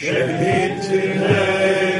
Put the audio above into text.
Şehitlerin